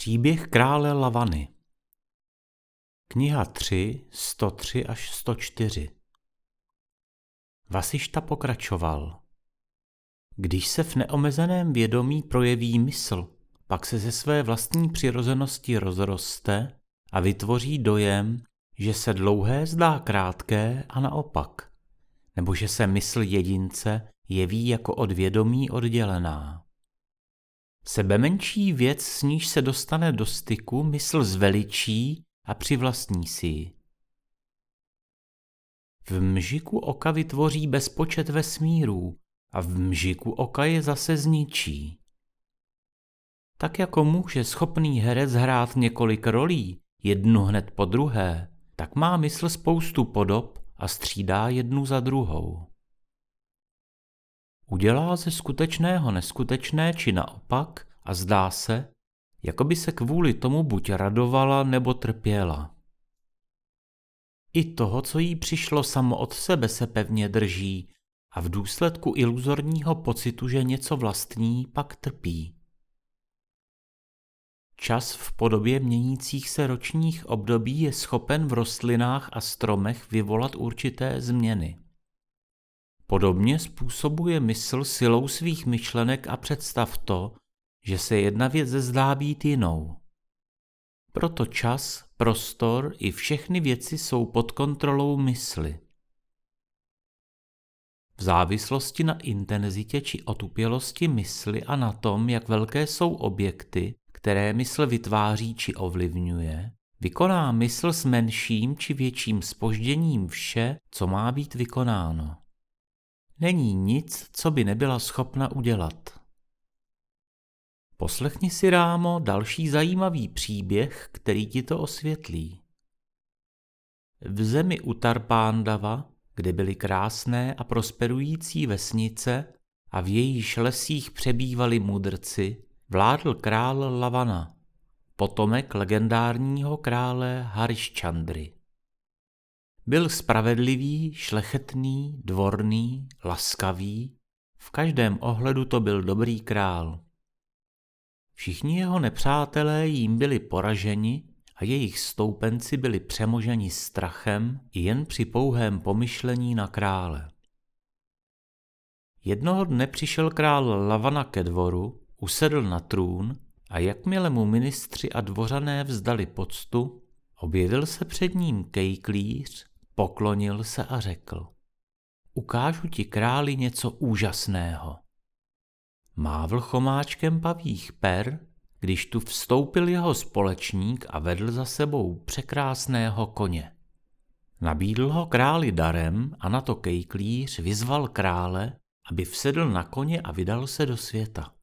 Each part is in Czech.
Příběh krále Lavany Kniha 3, 103 až 104 Vasišta pokračoval. Když se v neomezeném vědomí projeví mysl, pak se ze své vlastní přirozenosti rozroste a vytvoří dojem, že se dlouhé zdá krátké a naopak, nebo že se mysl jedince jeví jako od vědomí oddělená. Sebe menší věc, s níž se dostane do styku, mysl zveličí a přivlastní si ji. V mžiku oka vytvoří bezpočet vesmírů a v mžiku oka je zase zničí. Tak jako může schopný herec hrát několik rolí, jednu hned po druhé, tak má mysl spoustu podob a střídá jednu za druhou. Udělá ze skutečného neskutečné či naopak a zdá se, jako by se kvůli tomu buď radovala nebo trpěla. I toho, co jí přišlo samo od sebe, se pevně drží a v důsledku iluzorního pocitu, že něco vlastní, pak trpí. Čas v podobě měnících se ročních období je schopen v rostlinách a stromech vyvolat určité změny. Podobně způsobuje mysl silou svých myšlenek a představ to, že se jedna věc zdá být jinou. Proto čas, prostor i všechny věci jsou pod kontrolou mysli. V závislosti na intenzitě či otupělosti mysli a na tom, jak velké jsou objekty, které mysl vytváří či ovlivňuje, vykoná mysl s menším či větším spožděním vše, co má být vykonáno. Není nic, co by nebyla schopna udělat. Poslechni si, Rámo, další zajímavý příběh, který ti to osvětlí. V zemi Utarpándava, kde byly krásné a prosperující vesnice a v jejíž lesích přebývali mudrci, vládl král Lavana, potomek legendárního krále Harishchandry. Byl spravedlivý, šlechetný, dvorný, laskavý, v každém ohledu to byl dobrý král. Všichni jeho nepřátelé jim byli poraženi a jejich stoupenci byli přemoženi strachem i jen při pouhém pomyšlení na krále. Jednoho dne přišel král Lavana ke dvoru, usedl na trůn a jakmile mu ministři a dvořané vzdali poctu, objevil se před ním kejklíř, poklonil se a řekl. Ukážu ti králi něco úžasného mávl chomáčkem pavých per, když tu vstoupil jeho společník a vedl za sebou překrásného koně. Nabídl ho králi darem a na to kejklíř vyzval krále, aby vsedl na koně a vydal se do světa.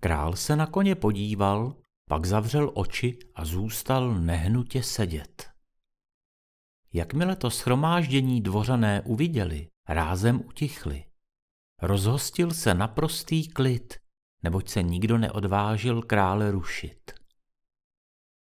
Král se na koně podíval, pak zavřel oči a zůstal nehnutě sedět. Jakmile to schromáždění dvořané uviděli, rázem utichli. Rozhostil se naprostý klid, neboť se nikdo neodvážil krále rušit.